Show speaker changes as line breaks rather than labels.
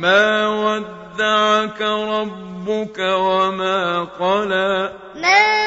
ما ودعك ربك وما قلى.
ما